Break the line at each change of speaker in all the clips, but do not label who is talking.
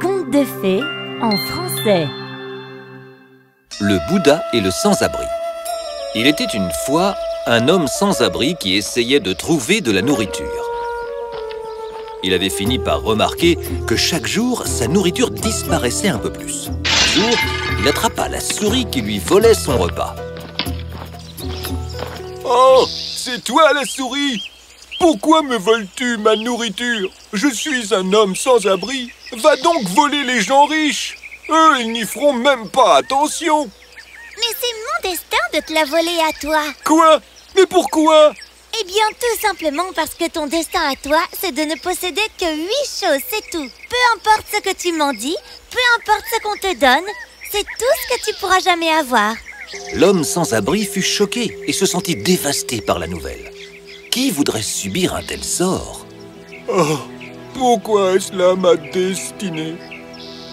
Conte de fées en français.
Le Bouddha et le sans-abri. Il était une fois un homme sans-abri qui essayait de trouver de la nourriture. Il avait fini par remarquer que chaque jour, sa nourriture disparaissait un peu plus. Un jour, il attrapa la souris qui lui volait son repas.
Oh, c'est toi la souris Pourquoi me voles-tu ma nourriture? Je suis un homme sans abri. Va donc voler les gens riches. Eux, ils n'y feront même pas attention.
Mais c'est mon destin de te la voler à toi.
Quoi? Mais pourquoi?
Eh bien, tout simplement parce que ton destin à toi, c'est de ne posséder que huit choses, c'est tout. Peu importe ce que tu m'en dis, peu importe ce qu'on te donne, c'est tout ce que tu pourras jamais avoir.
L'homme sans-abri fut choqué et se sentit dévasté par la nouvelle. Qui voudrait subir un tel sort?
Oh, pourquoi est-ce là ma destinée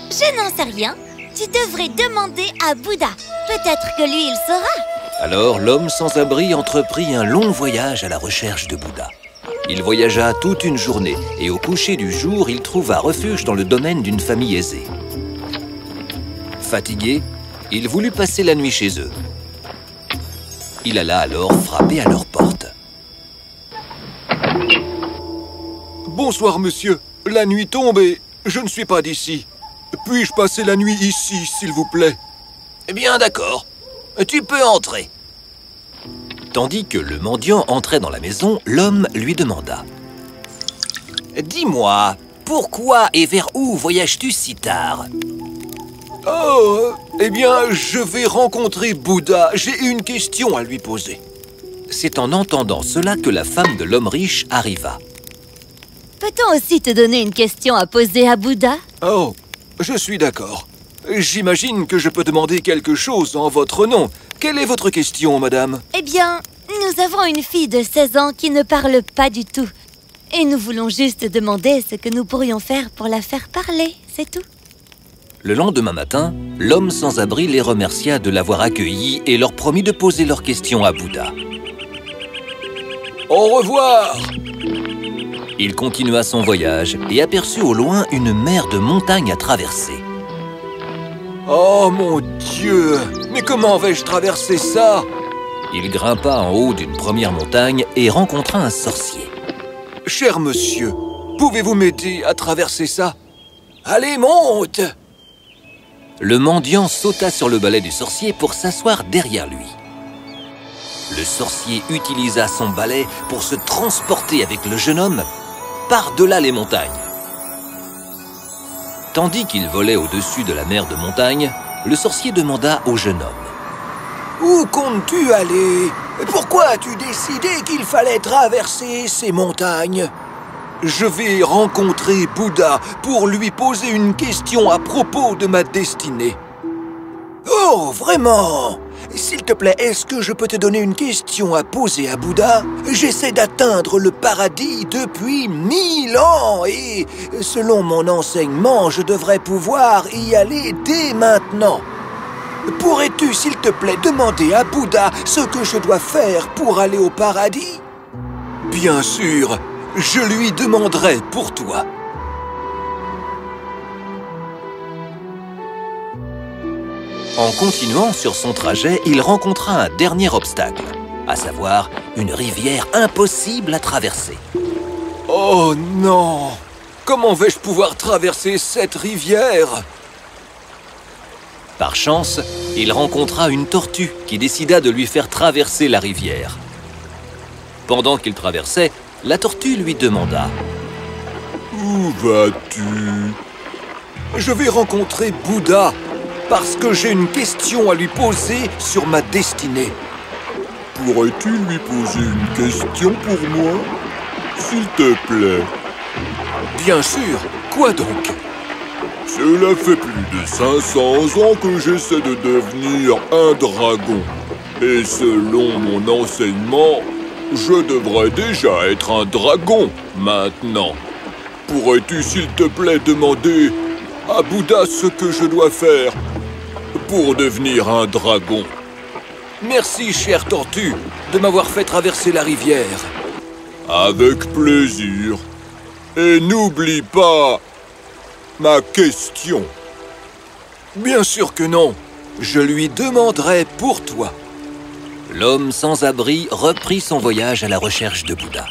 Je n'en sais rien. Tu devrais demander à Bouddha. Peut-être que lui, il saura.
Alors l'homme sans-abri entreprit un long voyage à la recherche de Bouddha. Il voyagea toute une journée et au coucher du jour, il trouva refuge dans le domaine d'une famille aisée. Fatigué, il voulut passer la nuit chez eux. Il alla alors frapper à leur porte.
Bonsoir monsieur. La nuit tombe et je ne suis pas d'ici. Puis-je passer la nuit ici, s'il vous plaît
Eh bien d'accord, tu peux entrer. Tandis que le mendiant entrait dans la maison, l'homme lui demanda. Dis-moi, pourquoi et vers où voyages-tu si tard
Oh, eh bien, je vais rencontrer Bouddha. J'ai une question à lui poser.
C'est en entendant cela que la femme de l'homme riche arriva.
Peut-on aussi te donner une question à poser à Bouddha?
Oh, je suis d'accord. J'imagine que je peux demander quelque chose en votre nom. Quelle est votre question, madame?
Eh bien, nous avons une fille de 16 ans qui ne parle pas du tout. Et nous voulons juste demander ce que nous pourrions faire pour la faire parler, c'est tout.
Le lendemain matin, l'homme sans abri les remercia de l'avoir accueilli et leur promit de poser leurs questions à Bouddha.
Au revoir
Il continua son voyage et aperçut au loin une mer de montagnes à traverser.
Oh mon Dieu Mais comment vais-je traverser ça?
Il grimpa en haut d'une première montagne et rencontra un sorcier.
Cher monsieur, pouvez-vous m'aider à traverser ça? Allez, monte
Le mendiant sauta sur le balai du sorcier pour s'asseoir derrière lui. Le sorcier utilisa son balai pour se transporter avec le jeune homme par-delà les montagnes. Tandis qu'il volait au-dessus de la mer de montagne, le sorcier demanda au jeune homme.
Où comptes-tu aller? Pourquoi as-tu décidé qu'il fallait traverser ces montagnes?
Je vais rencontrer Bouddha pour lui poser une question à propos de ma destinée.
Oh, vraiment? S'il te plaît, est-ce que je peux te donner une question à poser à Bouddha? J'essaie d'atteindre le paradis depuis mille ans et, selon mon enseignement, je devrais pouvoir y aller dès maintenant. Pourrais-tu, s'il te plaît, demander à Bouddha ce que je dois faire pour aller au paradis?
Bien sûr, je lui demanderai pour toi.
En continuant sur son trajet, il rencontra un dernier obstacle, à savoir une rivière impossible à traverser.
Oh non! Comment vais-je pouvoir traverser cette rivière?
Par chance, il rencontra une tortue qui décida de lui faire traverser la rivière. Pendant qu'il traversait, la tortue lui demanda.
Où vas-tu? Je vais rencontrer Bouddha parce que j'ai une question à lui poser sur ma destinée.
Pourrais-tu lui poser une question pour moi S'il te plaît?
Bien sûr. Quoi donc?
Cela fait plus de 500 ans que j'essaie de devenir un dragon. Et selon mon enseignement, je devrais déjà être un dragon maintenant. Pourrais-tu s'il te plaît demander à Bouddha ce que je dois faire pour devenir un dragon
Merci, chère tortue, de m'avoir fait traverser la rivière.
Avec plaisir. Et n'oublie pas, ma question.
Bien sûr que non. Je lui demanderai pour toi.
L'homme sans abri reprit son voyage à la recherche de Bouddha.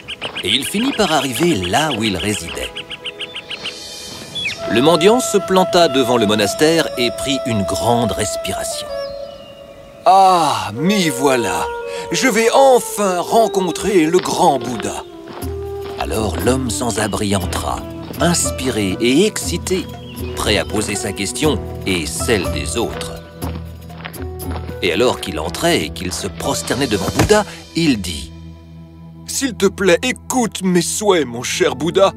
Et il finit par arriver là où il résidait. Le mendiant se planta devant le monastère et prit une grande respiration.
Ah, m'y voilà Je vais enfin rencontrer le grand Bouddha
Alors l'homme sans abri entra, inspiré et excité, prêt à poser sa question et celle des autres. Et alors qu'il entrait et qu'il se prosternait devant Bouddha, il dit «
S'il te plaît, écoute mes souhaits, mon cher Bouddha.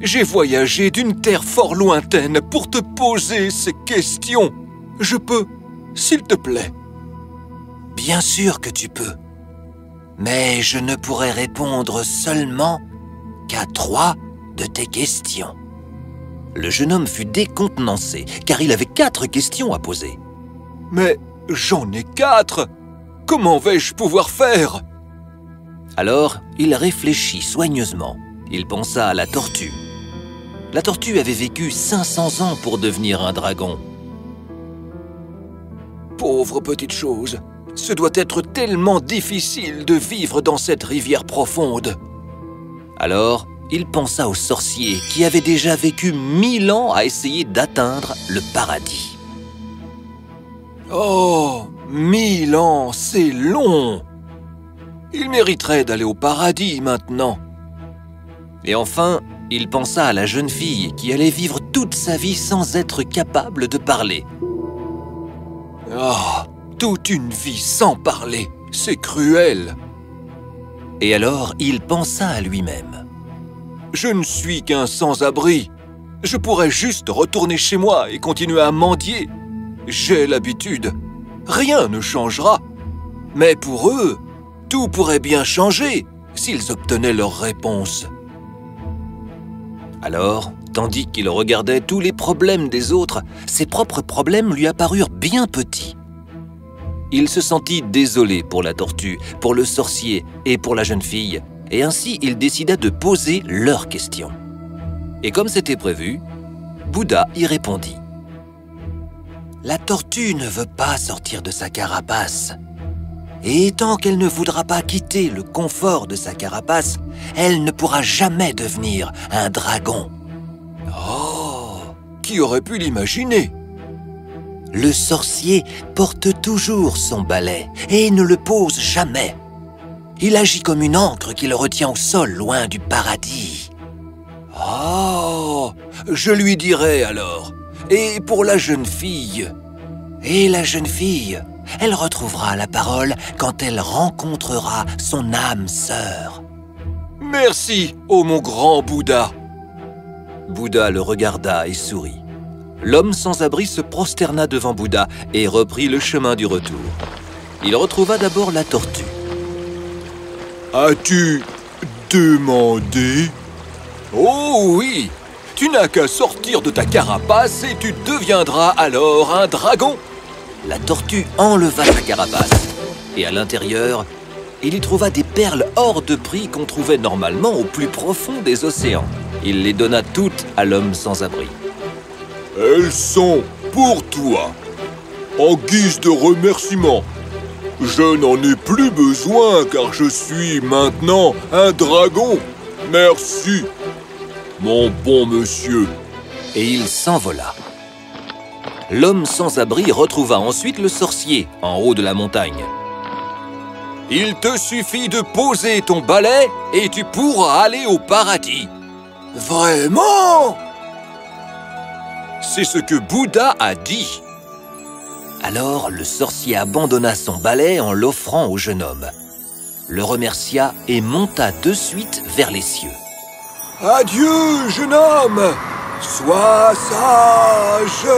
J'ai voyagé d'une terre fort lointaine pour te poser ces questions. Je peux, s'il te plaît. » Bien sûr que tu peux. Mais je ne pourrai répondre seulement qu'à trois de tes questions.
Le jeune homme fut décontenancé, car il avait quatre questions à poser.
Mais j'en ai quatre Comment vais-je pouvoir faire?
Alors, il réfléchit soigneusement. Il pensa à la tortue. La tortue avait vécu 500 ans pour devenir un dragon.
Pauvre petite chose ce doit être tellement difficile de vivre dans cette rivière profonde.
Alors, il pensa au sorcier qui avait déjà vécu mille ans à essayer d'atteindre le paradis.
Oh, mille ans, c'est long Il mériterait d'aller au paradis maintenant.
Et enfin, il pensa à la jeune fille qui allait vivre toute sa vie sans être capable de parler.
Oh, toute une vie sans parler. C'est cruel.
Et alors, il pensa à lui-même.
Je ne suis qu'un sans-abri. Je pourrais juste retourner chez moi et continuer à mendier. J'ai l'habitude. Rien ne changera. Mais pour eux, tout pourrait bien changer s'ils obtenaient leur réponse.
Alors, tandis qu'il regardait tous les problèmes des autres, ses propres problèmes lui apparurent bien petits. Il se sentit désolé pour la tortue, pour le sorcier et pour la jeune fille, et ainsi il décida de poser leurs questions. Et comme c'était prévu, Bouddha y répondit.
La tortue ne veut pas sortir de sa carapace. Et tant qu'elle ne voudra pas quitter le confort de sa carapace, elle ne pourra jamais devenir un dragon. Oh Qui aurait pu l'imaginer? Le sorcier porte toujours son balai et ne le pose jamais. Il agit comme une encre qui le retient au sol loin du paradis. Oh, je lui dirai alors. Et pour la jeune fille? Et la jeune fille, elle retrouvera la parole quand elle rencontrera son âme sœur. Merci, ô mon grand Bouddha.
Bouddha le regarda et sourit l'homme sans abri se prosterna devant Bouddha et reprit le chemin du retour. Il retrouva d'abord la tortue.
As-tu demandé?
Oh oui Tu n'as qu'à sortir de ta carapace et tu deviendras alors un dragon
La tortue enleva sa carapace et à l'intérieur, il y trouva des perles hors de prix qu'on trouvait normalement au plus profond des océans. Il les donna toutes à l'homme sans abri.
Elles sont pour toi. En guise de remerciement. Je n'en ai plus besoin car je suis maintenant un dragon. Merci, mon bon monsieur.
Et il s'envola. L'homme sans abri retrouva ensuite le sorcier en haut de la montagne.
Il te suffit de poser ton balai et tu pourras aller au paradis. Vraiment? C'est ce que Bouddha a dit.
Alors le sorcier abandonna son balai en l'offrant au jeune homme, le remercia et monta de suite vers les cieux.
Adieu, jeune homme Sois sage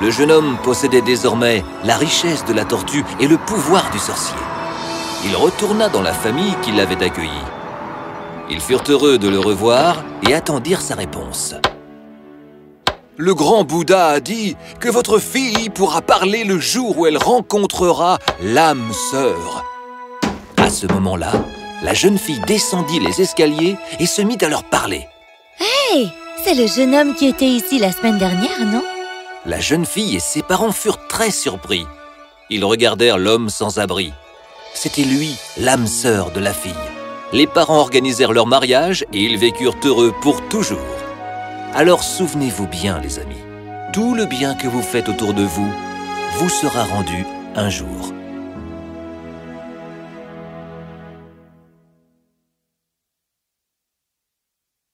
Le jeune homme possédait désormais la richesse de la tortue et le pouvoir du sorcier. Il retourna dans la famille qui l'avait accueilli. Ils furent heureux de le revoir et attendirent sa réponse
le grand Bouddha a dit que votre fille pourra parler le jour où elle rencontrera l'âme sœur.
À ce moment-là, la jeune fille descendit les escaliers et se mit à leur parler.
Hey
C'est le jeune homme qui était ici la semaine dernière, non?
La jeune fille et ses parents furent très surpris. Ils regardèrent l'homme sans abri. C'était lui, l'âme sœur de la fille. Les parents organisèrent leur mariage et ils vécurent heureux pour toujours. Alors souvenez-vous bien, les amis, tout le bien que vous faites autour de vous vous sera rendu un jour.